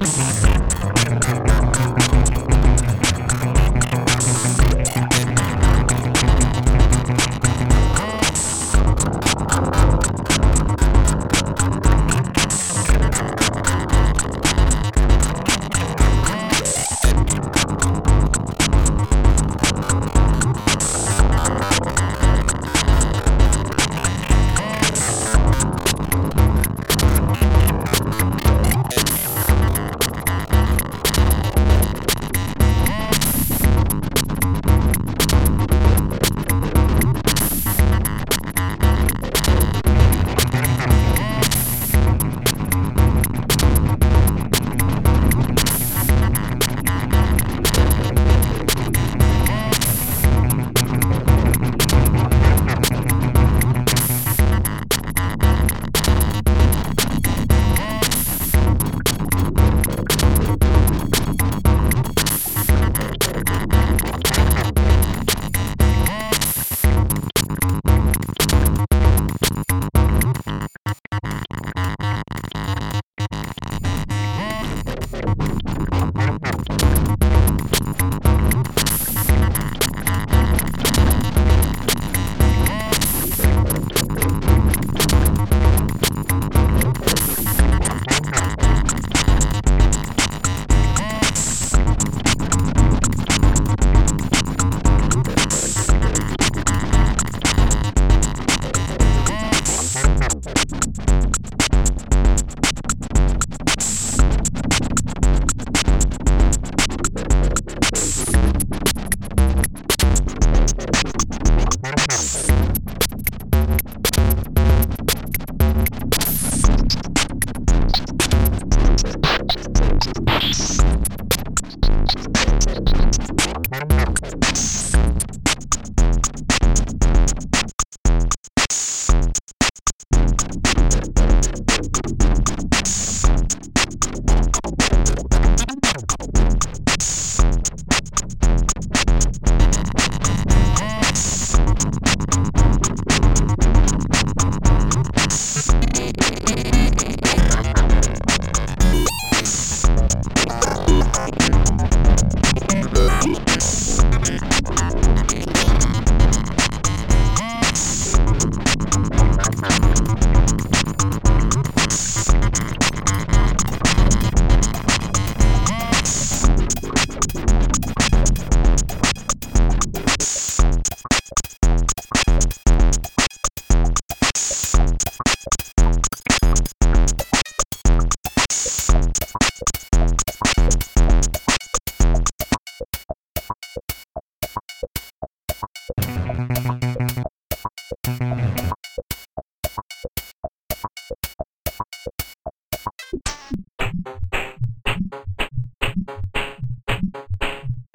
Mix. you.